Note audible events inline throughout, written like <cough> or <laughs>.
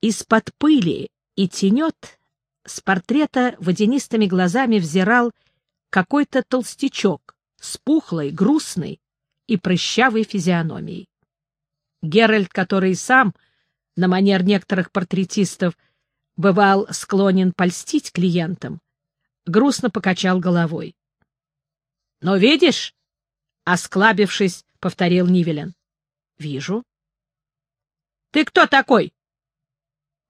Из-под пыли и тенет с портрета водянистыми глазами взирал какой-то толстячок с пухлой, грустной и прыщавой физиономией. Геральт, который сам, на манер некоторых портретистов, бывал склонен польстить клиентам, грустно покачал головой. — Но видишь, — осклабившись, повторил Нивелен. — Вижу. — Ты кто такой? —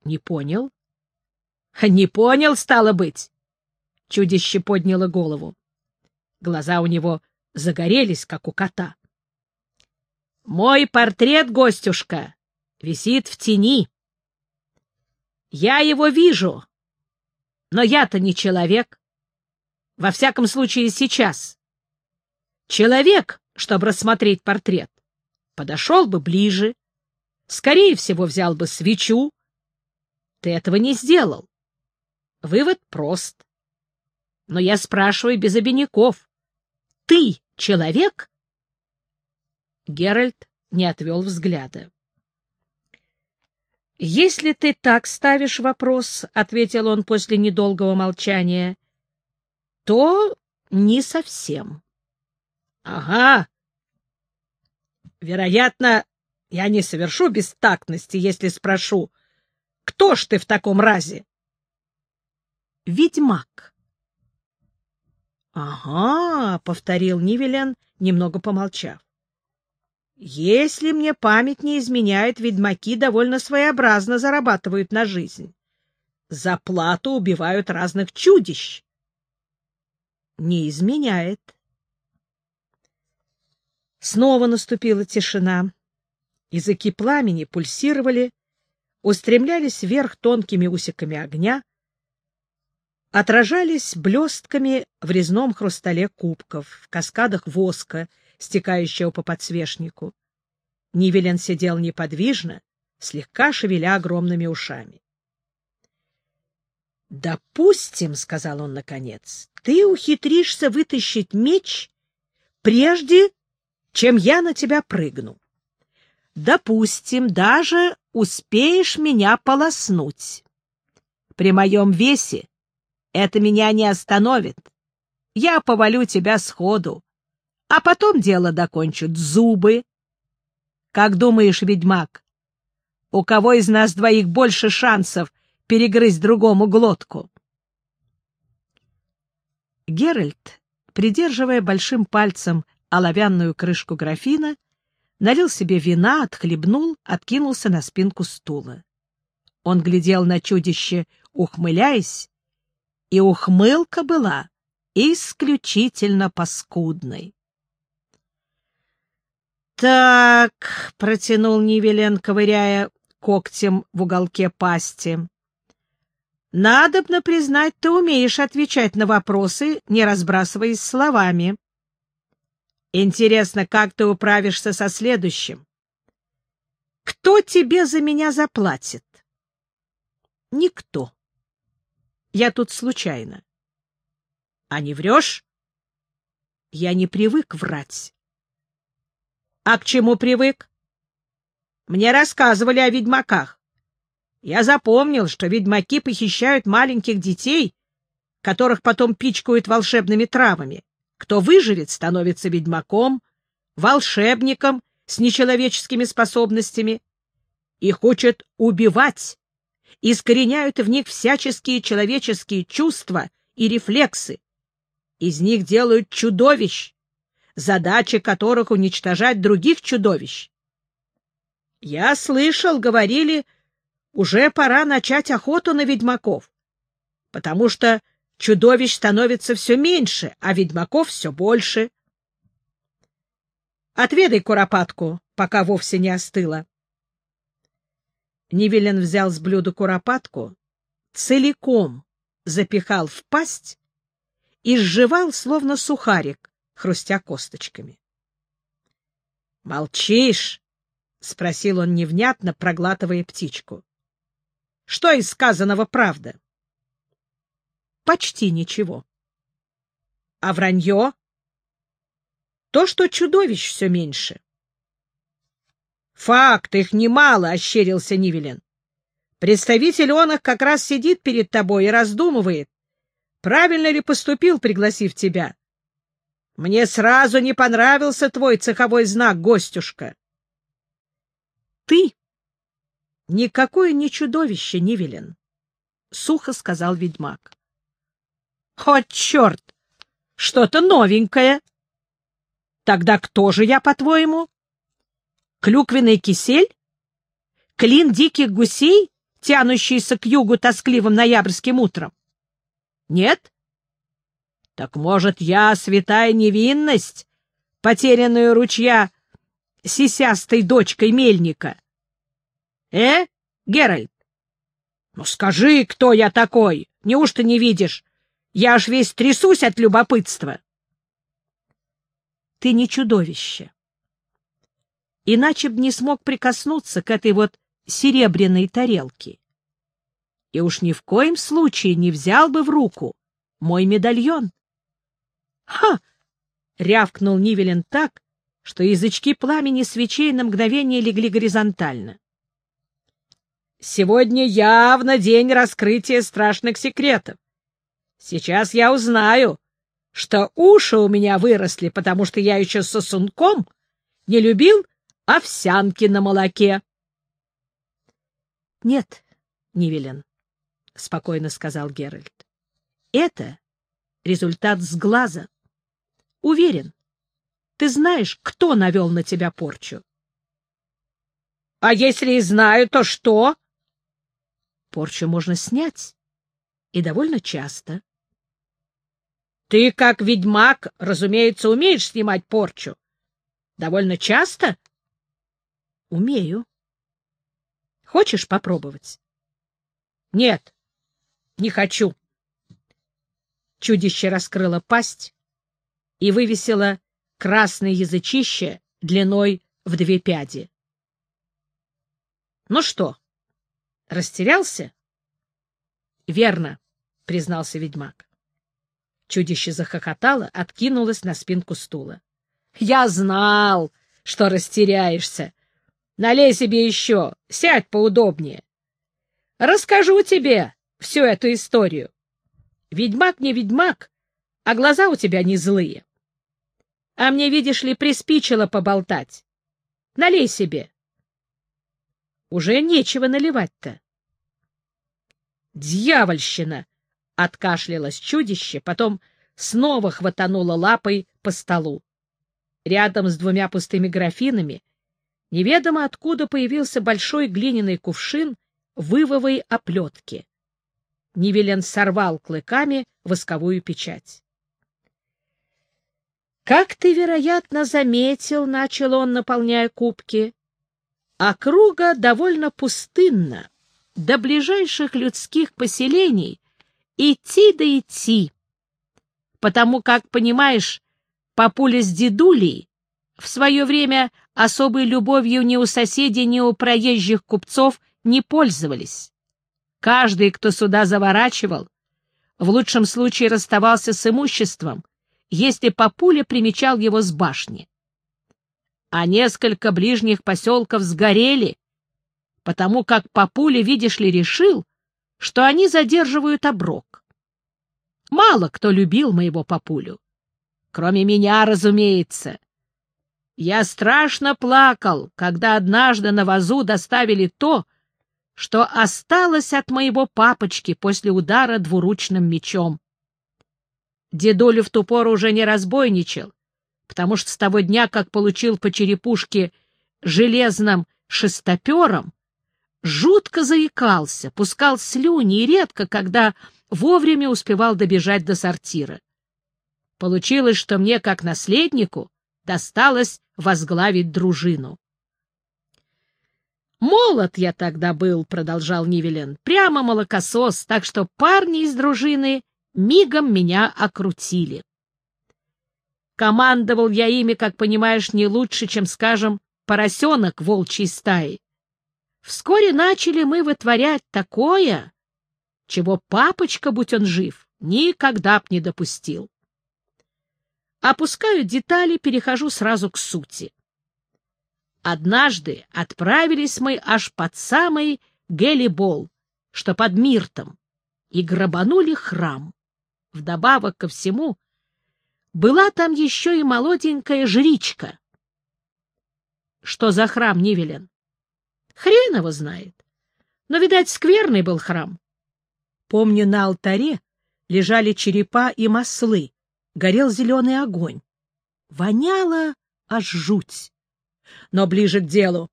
Не понял. <laughs> — Не понял, стало быть. Чудище подняло голову. Глаза у него загорелись, как у кота. — Мой портрет, гостюшка, висит в тени. Я его вижу, но я-то не человек. Во всяком случае, сейчас. Человек, чтобы рассмотреть портрет, подошел бы ближе, скорее всего, взял бы свечу. Ты этого не сделал. Вывод прост. Но я спрашиваю без обиняков. Ты человек? Геральт не отвел взгляда. «Если ты так ставишь вопрос, — ответил он после недолгого молчания, — то не совсем». «Ага. Вероятно, я не совершу бестактности, если спрошу, кто ж ты в таком разе?» «Ведьмак». «Ага», — повторил Нивелен, немного помолчав. Если мне память не изменяет, ведьмаки довольно своеобразно зарабатывают на жизнь. За плату убивают разных чудищ. Не изменяет. Снова наступила тишина. Языки пламени пульсировали, устремлялись вверх тонкими усиками огня, отражались блестками в резном хрустале кубков, в каскадах воска, стекающего по подсвечнику. Нивелен сидел неподвижно, слегка шевеля огромными ушами. «Допустим, — сказал он наконец, — ты ухитришься вытащить меч, прежде чем я на тебя прыгну. Допустим, даже успеешь меня полоснуть. При моем весе это меня не остановит. Я повалю тебя сходу, а потом дело докончат зубы. Как думаешь, ведьмак, у кого из нас двоих больше шансов перегрызть другому глотку? Геральт, придерживая большим пальцем оловянную крышку графина, налил себе вина, отхлебнул, откинулся на спинку стула. Он глядел на чудище, ухмыляясь, и ухмылка была исключительно паскудной. «Так», — протянул Нивелен, ковыряя когтем в уголке пасти, — «надобно признать, ты умеешь отвечать на вопросы, не разбрасываясь словами. Интересно, как ты управишься со следующим? Кто тебе за меня заплатит?» «Никто. Я тут случайно». «А не врешь?» «Я не привык врать». А к чему привык? Мне рассказывали о ведьмаках. Я запомнил, что ведьмаки похищают маленьких детей, которых потом пичкают волшебными травами. Кто выживет, становится ведьмаком, волшебником с нечеловеческими способностями. Их учат убивать, искореняют в них всяческие человеческие чувства и рефлексы. Из них делают чудовищ, задача которых уничтожать других чудовищ. Я слышал, говорили, уже пора начать охоту на ведьмаков, потому что чудовищ становится все меньше, а ведьмаков все больше. Отведай куропатку, пока вовсе не остыла. Нивелен взял с блюда куропатку, целиком запихал в пасть и сживал, словно сухарик, хрустя косточками. — Молчишь? — спросил он невнятно, проглатывая птичку. — Что из сказанного правда? — Почти ничего. — А вранье? — То, что чудовищ все меньше. — Факт, их немало, — ощерился Нивелен. Представитель он их как раз сидит перед тобой и раздумывает, правильно ли поступил, пригласив тебя. Мне сразу не понравился твой цеховой знак, гостюшка. Ты никакое не чудовище, Нивелин, — сухо сказал ведьмак. — О, черт! Что-то новенькое! Тогда кто же я, по-твоему? Клюквенный кисель? Клин диких гусей, тянущийся к югу тоскливым ноябрьским утром? Нет? Так, может, я святая невинность, потерянную ручья сисястой дочкой мельника? Э, Геральт? Ну, скажи, кто я такой? Неужто не видишь? Я аж весь трясусь от любопытства. Ты не чудовище. Иначе б не смог прикоснуться к этой вот серебряной тарелке. И уж ни в коем случае не взял бы в руку мой медальон. «Ха!» — рявкнул Нивелин так, что язычки пламени свечей на мгновение легли горизонтально. «Сегодня явно день раскрытия страшных секретов. Сейчас я узнаю, что уши у меня выросли, потому что я еще сосунком не любил овсянки на молоке. — Нет, Нивелин, — спокойно сказал Геральт. — Это результат сглаза. Уверен, ты знаешь, кто навел на тебя порчу. — А если и знаю, то что? — Порчу можно снять, и довольно часто. — Ты, как ведьмак, разумеется, умеешь снимать порчу. Довольно часто? — Умею. Хочешь попробовать? — Нет, не хочу. Чудище раскрыло пасть и вывесило красное язычище длиной в две пяди. — Ну что, растерялся? — Верно, — признался ведьмак. Чудище захохотало, откинулось на спинку стула. — Я знал, что растеряешься, Налей себе еще, сядь поудобнее. Расскажу тебе всю эту историю. Ведьмак не ведьмак, а глаза у тебя не злые. А мне, видишь ли, приспичило поболтать. Налей себе. Уже нечего наливать-то. Дьявольщина! — откашлялось чудище, потом снова хватануло лапой по столу. Рядом с двумя пустыми графинами неведомо откуда появился большой глиняный кувшин вывовой оплетки. Нивелен сорвал клыками восковую печать. «Как ты, вероятно, заметил, — начал он, наполняя кубки, — округа довольно пустынна. До ближайших людских поселений идти да идти, потому как, понимаешь, папуля с дедулей в свое время особой любовью ни у соседей, ни у проезжих купцов не пользовались. Каждый, кто сюда заворачивал, в лучшем случае расставался с имуществом, если папуля примечал его с башни. А несколько ближних поселков сгорели, потому как папуля, видишь ли, решил, что они задерживают оброк. Мало кто любил моего папулю. Кроме меня, разумеется. Я страшно плакал, когда однажды на вазу доставили то, что осталось от моего папочки после удара двуручным мечом. Дедуля в ту пору уже не разбойничал, потому что с того дня, как получил по черепушке железным шестопером, жутко заикался, пускал слюни и редко, когда вовремя успевал добежать до сортира. Получилось, что мне, как наследнику, досталось возглавить дружину. «Молод я тогда был», — продолжал Нивелен, — «прямо молокосос, так что парни из дружины мигом меня окрутили. Командовал я ими, как понимаешь, не лучше, чем, скажем, поросенок волчьей стаи. Вскоре начали мы вытворять такое, чего папочка, будь он жив, никогда б не допустил. Опускаю детали, перехожу сразу к сути. Однажды отправились мы аж под самый Гелибол, что под Миртом, и грабанули храм. Вдобавок ко всему, была там еще и молоденькая жричка. Что за храм, Нивелен? Хрен его знает. Но, видать, скверный был храм. Помню, на алтаре лежали черепа и маслы, горел зеленый огонь. Воняло аж жуть. Но ближе к делу.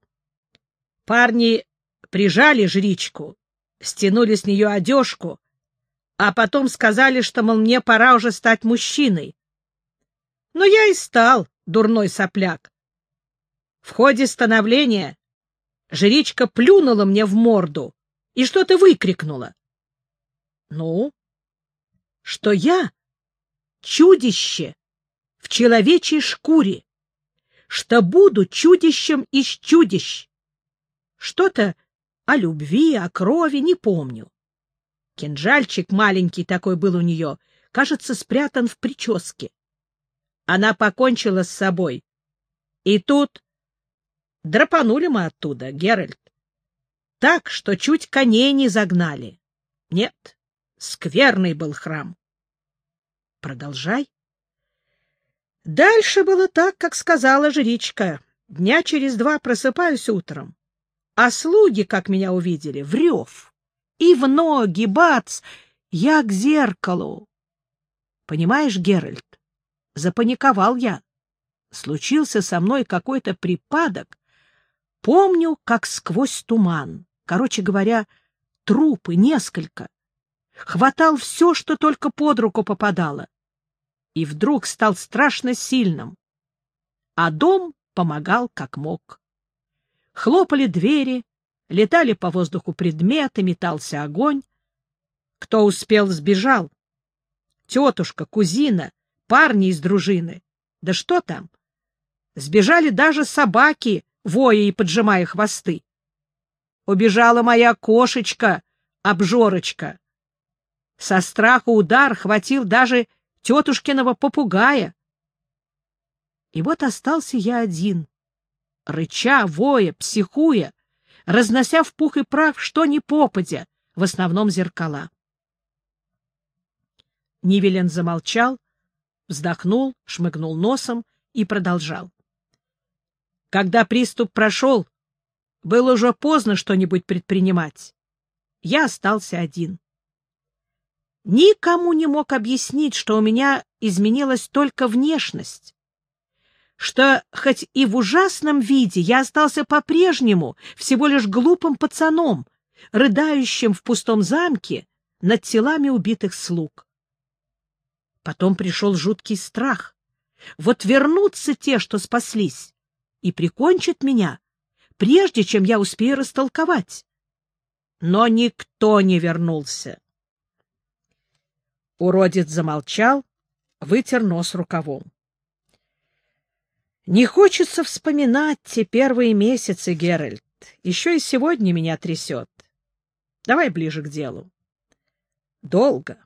Парни прижали жричку, стянули с нее одежку, а потом сказали, что, мол, мне пора уже стать мужчиной. Но я и стал, дурной сопляк. В ходе становления жричка плюнула мне в морду и что-то выкрикнула. Ну, что я чудище в человечьей шкуре, что буду чудищем из чудищ. Что-то о любви, о крови не помню. Кинжальчик маленький такой был у нее, кажется, спрятан в прическе. Она покончила с собой. И тут драпанули мы оттуда, Геральт. Так, что чуть коней не загнали. Нет, скверный был храм. Продолжай. Дальше было так, как сказала жричка. Дня через два просыпаюсь утром, а слуги, как меня увидели, в рев. И в ноги, бац, я к зеркалу. Понимаешь, Геральт, запаниковал я. Случился со мной какой-то припадок. Помню, как сквозь туман. Короче говоря, трупы несколько. Хватал все, что только под руку попадало. И вдруг стал страшно сильным. А дом помогал как мог. Хлопали двери, летали по воздуху предметы, метался огонь. Кто успел, сбежал. Тетушка, кузина, парни из дружины. Да что там? Сбежали даже собаки, воя и поджимая хвосты. Убежала моя кошечка, обжорочка. Со страха удар хватил даже тетушкиного попугая. И вот остался я один, рыча, воя, психуя, разнося в пух и прах, что ни попадя, в основном зеркала. Нивелен замолчал, вздохнул, шмыгнул носом и продолжал. Когда приступ прошел, было уже поздно что-нибудь предпринимать. Я остался один. Никому не мог объяснить, что у меня изменилась только внешность, что хоть и в ужасном виде я остался по-прежнему всего лишь глупым пацаном, рыдающим в пустом замке над телами убитых слуг. Потом пришел жуткий страх. Вот вернутся те, что спаслись, и прикончат меня, прежде чем я успею растолковать. Но никто не вернулся. Уродец замолчал, вытер нос рукавом. Не хочется вспоминать те первые месяцы, Геральт. Еще и сегодня меня трясет. Давай ближе к делу. Долго,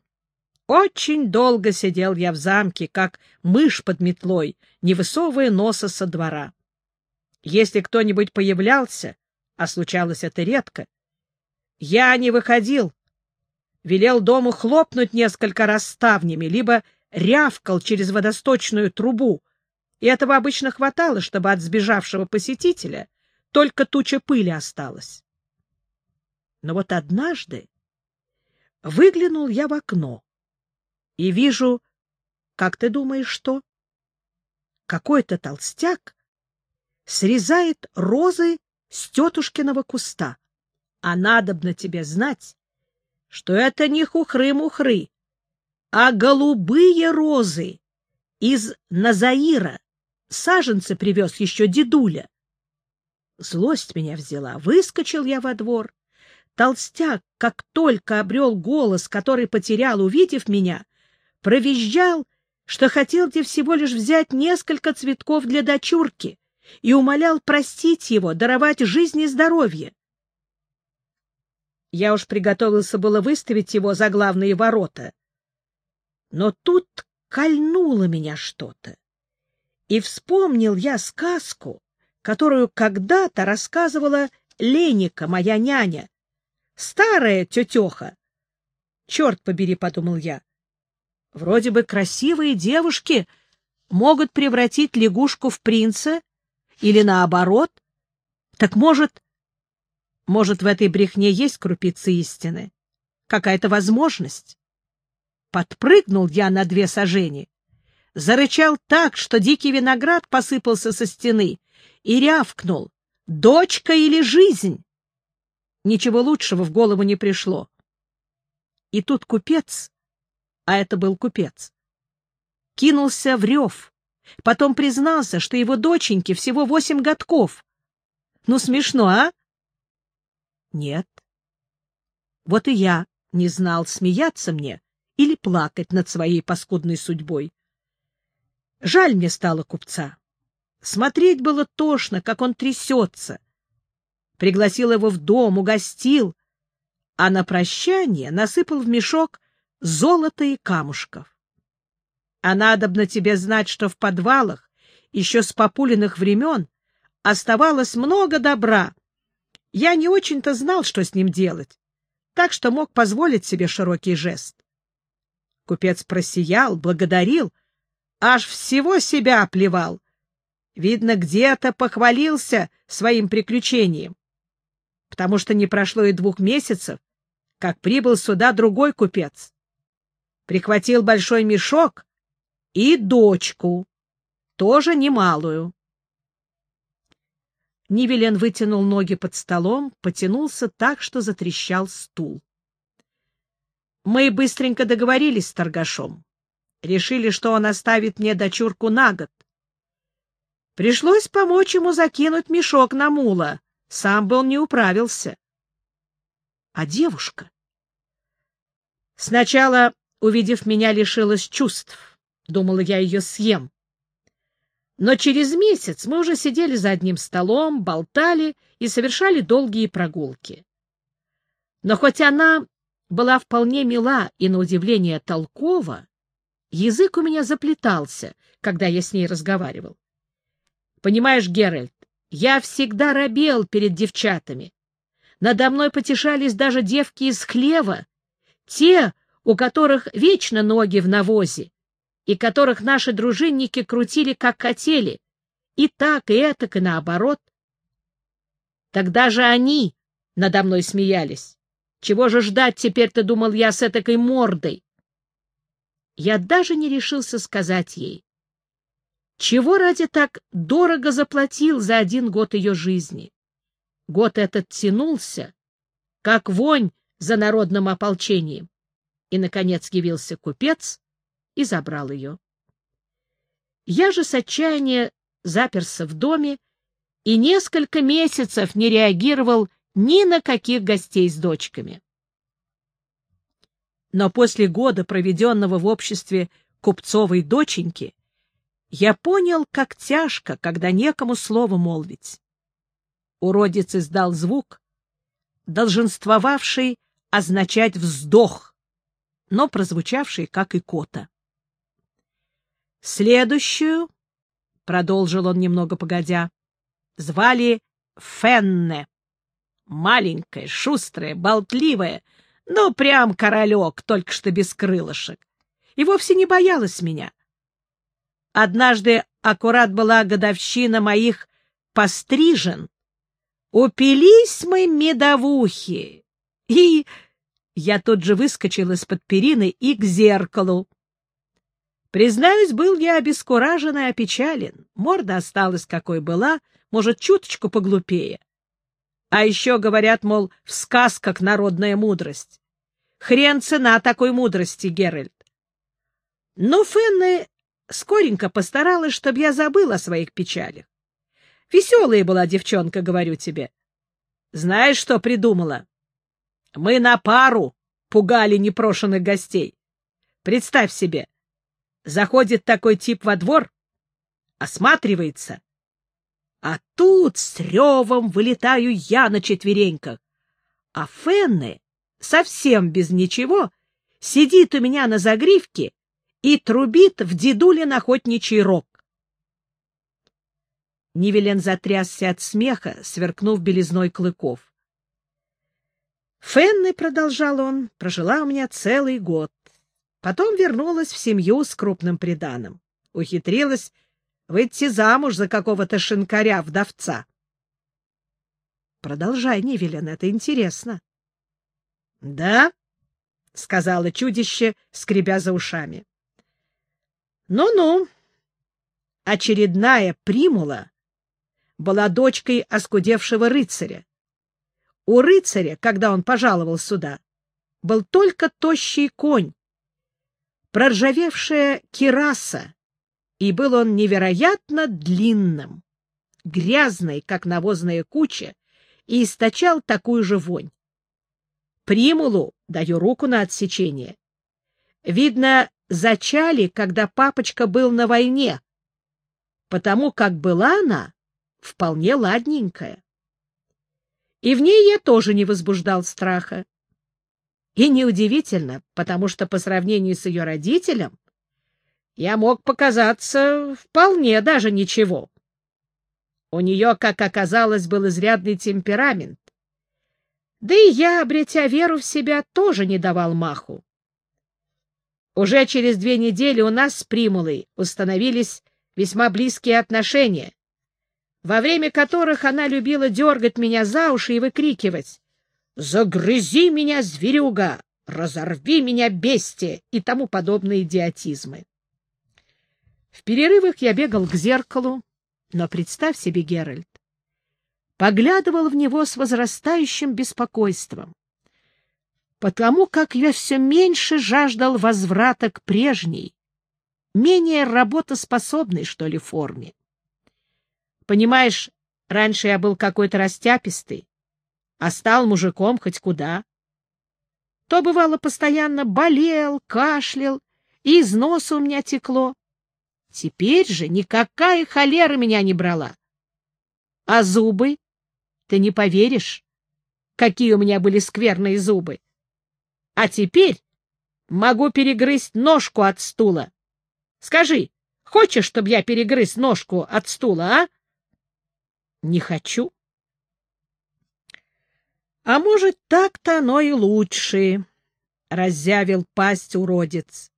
очень долго сидел я в замке, как мышь под метлой, не высовывая носа со двора. Если кто-нибудь появлялся, а случалось это редко, я не выходил, велел дому хлопнуть несколько раз ставнями, либо рявкал через водосточную трубу, и этого обычно хватало, чтобы от сбежавшего посетителя только туча пыли осталась. Но вот однажды выглянул я в окно и вижу, как ты думаешь, что? Какой-то толстяк срезает розы с тетушкиного куста. А надобно тебе знать, что это не хухры-мухры, а голубые розы из Назаира. Саженцы привез еще дедуля. Злость меня взяла. Выскочил я во двор. Толстяк, как только обрел голос, который потерял, увидев меня, провизжал, что хотел тебе всего лишь взять несколько цветков для дочурки и умолял простить его, даровать жизнь и здоровье. Я уж приготовился было выставить его за главные ворота. Но тут кольнуло меня что-то. И вспомнил я сказку, которую когда-то рассказывала Леника, моя няня, Старая тетеха. Черт побери, — подумал я. Вроде бы красивые девушки могут превратить лягушку в принца или наоборот. Так может... Может, в этой брехне есть крупицы истины? Какая-то возможность? Подпрыгнул я на две сажени, зарычал так, что дикий виноград посыпался со стены, и рявкнул. «Дочка или жизнь?» Ничего лучшего в голову не пришло. И тут купец, а это был купец, кинулся в рев, потом признался, что его доченьке всего восемь годков. Ну, смешно, а? Нет. Вот и я не знал, смеяться мне или плакать над своей паскудной судьбой. Жаль мне стало купца. Смотреть было тошно, как он трясется. Пригласил его в дом, угостил, а на прощание насыпал в мешок золото и камушков. А надобно тебе знать, что в подвалах еще с популиных времен оставалось много добра. Я не очень-то знал, что с ним делать, так что мог позволить себе широкий жест. Купец просиял, благодарил, аж всего себя оплевал. Видно, где-то похвалился своим приключением, потому что не прошло и двух месяцев, как прибыл сюда другой купец. Прихватил большой мешок и дочку, тоже немалую. Нивелен вытянул ноги под столом, потянулся так, что затрещал стул. Мы быстренько договорились с торгашом. Решили, что он оставит мне дочурку на год. Пришлось помочь ему закинуть мешок на мула. Сам бы он не управился. А девушка? Сначала, увидев меня, лишилась чувств. Думала, я ее съем. Но через месяц мы уже сидели за одним столом, болтали и совершали долгие прогулки. Но хоть она была вполне мила и, на удивление, толкова, язык у меня заплетался, когда я с ней разговаривал. Понимаешь, Геральт, я всегда робел перед девчатами. Надо мной потешались даже девки из хлева, те, у которых вечно ноги в навозе, и которых наши дружинники крутили, как хотели, и так, и этак, и наоборот. Тогда же они надо мной смеялись. Чего же ждать теперь-то, думал я, с этакой мордой? Я даже не решился сказать ей. Чего ради так дорого заплатил за один год ее жизни? Год этот тянулся, как вонь за народным ополчением. И, наконец, явился купец и забрал ее. Я же с отчаяния заперся в доме и несколько месяцев не реагировал ни на каких гостей с дочками. Но после года, проведенного в обществе купцовой доченьки, я понял, как тяжко, когда некому слово молвить. Уродец издал звук, долженствовавший означать «вздох», но прозвучавший как икота. Следующую, — продолжил он немного погодя, — звали Фенне. Маленькая, шустрая, болтливая, ну, прям королек, только что без крылышек. И вовсе не боялась меня. Однажды аккурат была годовщина моих пострижен. Упились мы медовухи. И я тут же выскочил из-под перины и к зеркалу. Признаюсь, был я обескуражен и опечален. Морда осталась, какой была, может, чуточку поглупее. А еще говорят, мол, в сказках народная мудрость. Хрен цена такой мудрости, Геральт. Но Фенны скоренько постаралась, чтобы я забыл о своих печалях. Веселая была девчонка, говорю тебе. Знаешь, что придумала? Мы на пару пугали непрошенных гостей. Представь себе, заходит такой тип во двор, осматривается, а тут с ревом вылетаю я на четвереньках. А Фенны, совсем без ничего, сидит у меня на загривке и трубит в дедулин охотничий рог. Нивелен затрясся от смеха, сверкнув белизной клыков. Фенны, — продолжал он, — прожила у меня целый год. Потом вернулась в семью с крупным приданым. Ухитрилась выйти замуж за какого-то шинкаря-вдовца. Продолжай, Нивелен, это интересно. — Да, — сказала чудище, скребя за ушами. Ну — Ну-ну. Очередная примула была дочкой оскудевшего рыцаря. У рыцаря, когда он пожаловал сюда, был только тощий конь, проржавевшая кираса, и был он невероятно длинным, грязный, как навозная куча, и источал такую же вонь. Примулу даю руку на отсечение. Видно, зачали, когда папочка был на войне, потому как была она вполне ладненькая. И в ней я тоже не возбуждал страха. И неудивительно, потому что по сравнению с ее родителем я мог показаться вполне даже ничего. У нее, как оказалось, был изрядный темперамент. Да и я, обретя веру в себя, тоже не давал маху. Уже через две недели у нас с Примулой установились весьма близкие отношения, во время которых она любила дергать меня за уши и выкрикивать «Загрызи меня, зверюга! Разорви меня, бестия!» и тому подобные идиотизмы. В перерывах я бегал к зеркалу, но представь себе, Геральт, поглядывал в него с возрастающим беспокойством, потому как я все меньше жаждал возврата к прежней, менее работоспособной, что ли, форме. Понимаешь, раньше я был какой-то растяпистый, а стал мужиком хоть куда. То, бывало, постоянно болел, кашлял, и из носа у меня текло. Теперь же никакая холера меня не брала. А зубы? Ты не поверишь, какие у меня были скверные зубы. А теперь могу перегрызть ножку от стула. Скажи, хочешь, чтобы я перегрыз ножку от стула, а? Не хочу. А может, так-то оно и лучше, — раззявил пасть уродец.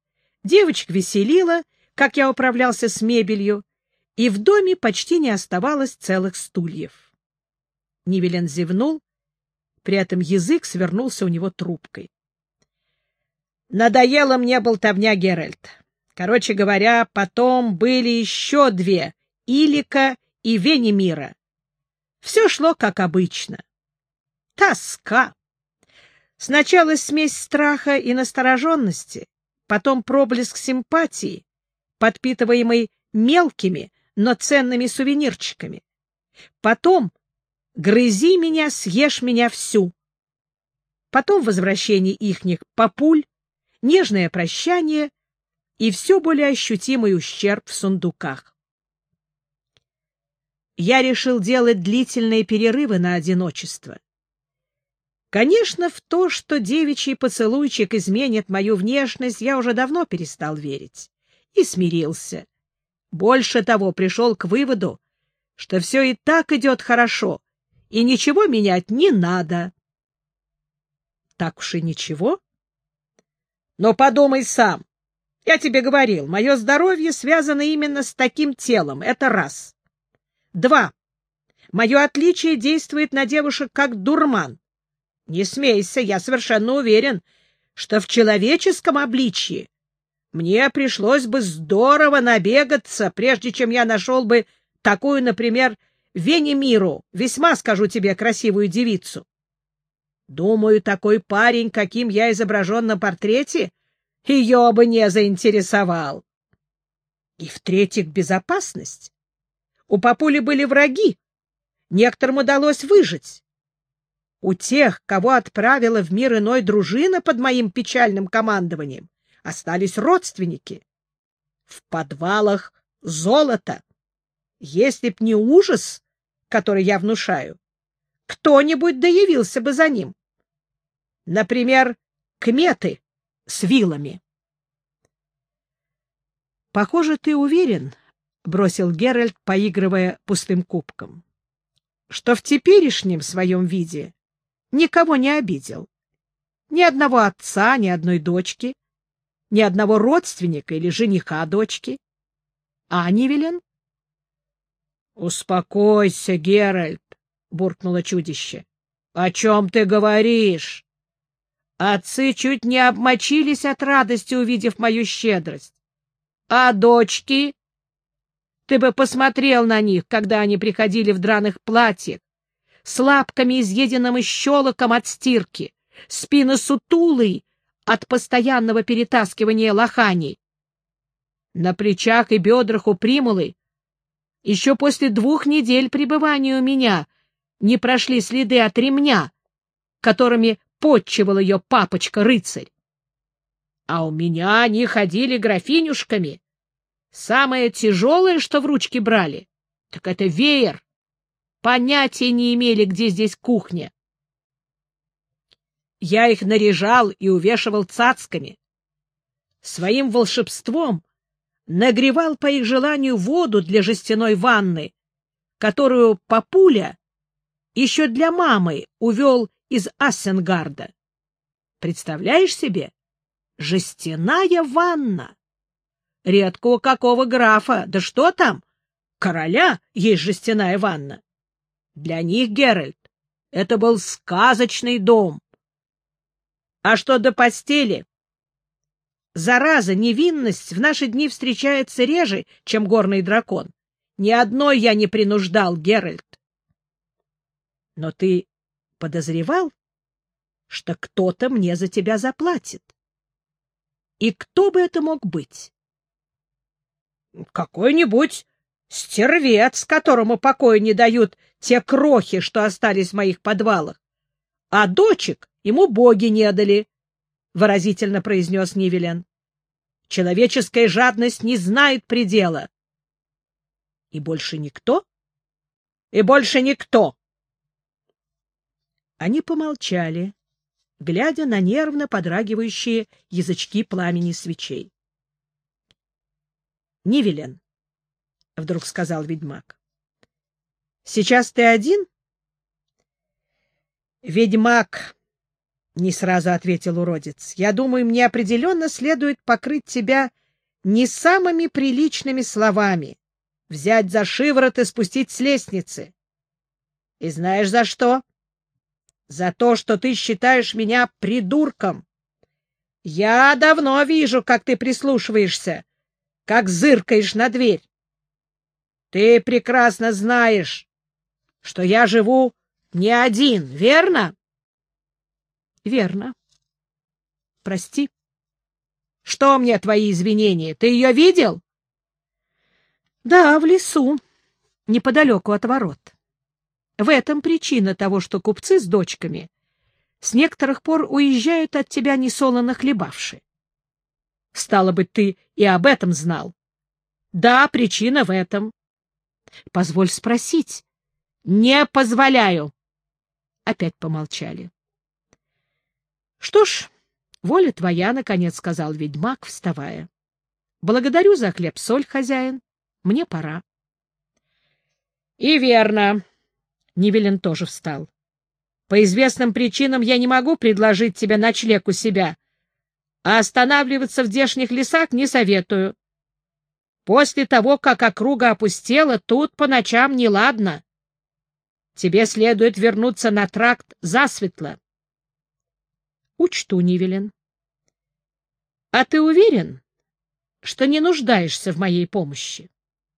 Девочка веселила, как я управлялся с мебелью, и в доме почти не оставалось целых стульев. Нивелен зевнул, при этом язык свернулся у него трубкой. Надоело мне болтовня, Геральт. Короче говоря, потом были еще две — Илика и Венимира. Все шло как обычно. Тоска. Сначала смесь страха и настороженности, потом проблеск симпатии, подпитываемый мелкими, но ценными сувенирчиками. Потом «Грызи меня, съешь меня всю». Потом возвращение ихних папуль, нежное прощание и все более ощутимый ущерб в сундуках. Я решил делать длительные перерывы на одиночество. Конечно, в то, что девичий поцелуйчик изменит мою внешность, я уже давно перестал верить и смирился. Больше того, пришел к выводу, что все и так идет хорошо, и ничего менять не надо. Так уж и ничего. Но подумай сам. Я тебе говорил, мое здоровье связано именно с таким телом. Это раз. Два. Мое отличие действует на девушек как дурман. Не смейся, я совершенно уверен, что в человеческом обличье мне пришлось бы здорово набегаться, прежде чем я нашел бы такую, например, Венемиру, весьма, скажу тебе, красивую девицу. Думаю, такой парень, каким я изображен на портрете, ее бы не заинтересовал. И в-третьих, безопасность. У папули были враги. Некоторым удалось выжить. У тех, кого отправила в мир иной дружина под моим печальным командованием, остались родственники. В подвалах золото. Если б не ужас, который я внушаю, кто-нибудь доявился бы за ним. Например, кметы с вилами. — Похоже, ты уверен, — бросил Геральт, поигрывая пустым кубком, — что в теперешнем своем виде никого не обидел Ни одного отца, ни одной дочки, ни одного родственника или жениха дочки. А Нивелен? — Успокойся, Геральт, — буркнуло чудище. — О чем ты говоришь? Отцы чуть не обмочились от радости, увидев мою щедрость. А дочки? Ты бы посмотрел на них, когда они приходили в драных платьях, с лапками, изъеденным щелоком от стирки, спины сутулой от постоянного перетаскивания лоханей. На плечах и бедрах у примулы еще после двух недель пребывания у меня не прошли следы от ремня, которыми подчивал ее папочка-рыцарь. А у меня они ходили графинюшками. Самое тяжелое, что в ручки брали, так это веер. Понятия не имели, где здесь кухня. Я их наряжал и увешивал цацками. Своим волшебством нагревал по их желанию воду для жестяной ванны, которую папуля еще для мамы увел из Ассенгарда. Представляешь себе? Жестяная ванна. Редкого какого графа, да что там, короля есть жестяная ванна. Для них, Геральт, это был сказочный дом. А что до постели? Зараза, невинность в наши дни встречается реже, чем горный дракон. Ни одной я не принуждал, Геральт. Но ты подозревал, что кто-то мне за тебя заплатит? И кто бы это мог быть? Какой-нибудь стервец, которому покоя не дают те крохи, что остались в моих подвалах. А дочек ему боги не дали, — выразительно произнес Нивелен. Человеческая жадность не знает предела. И больше никто? И больше никто. Они помолчали, глядя на нервно подрагивающие язычки пламени свечей. — Нивелен, — вдруг сказал ведьмак, — сейчас ты один? — Ведьмак, — не сразу ответил уродец, — я думаю, мне определенно следует покрыть тебя не самыми приличными словами, взять за шиворот и спустить с лестницы. И знаешь за что? За то, что ты считаешь меня придурком. Я давно вижу, как ты прислушиваешься, как зыркаешь на дверь. Ты прекрасно знаешь, что я живу не один, верно? — Верно. — Прости. — Что мне твои извинения? Ты ее видел? — Да, в лесу, неподалеку от ворот. В этом причина того, что купцы с дочками с некоторых пор уезжают от тебя несолоно хлебавши. Стало быть, ты и об этом знал. Да, причина в этом. Позволь спросить. Не позволяю. Опять помолчали. Что ж, воля твоя, — наконец сказал ведьмак, вставая. Благодарю за хлеб-соль, хозяин. Мне пора. И верно. Нивелин тоже встал. По известным причинам я не могу предложить тебе ночлег у себя, а останавливаться в здешних лесах не советую. После того, как округа опустела, тут по ночам неладно. Тебе следует вернуться на тракт засветло. Учту, Нивелин. А ты уверен, что не нуждаешься в моей помощи?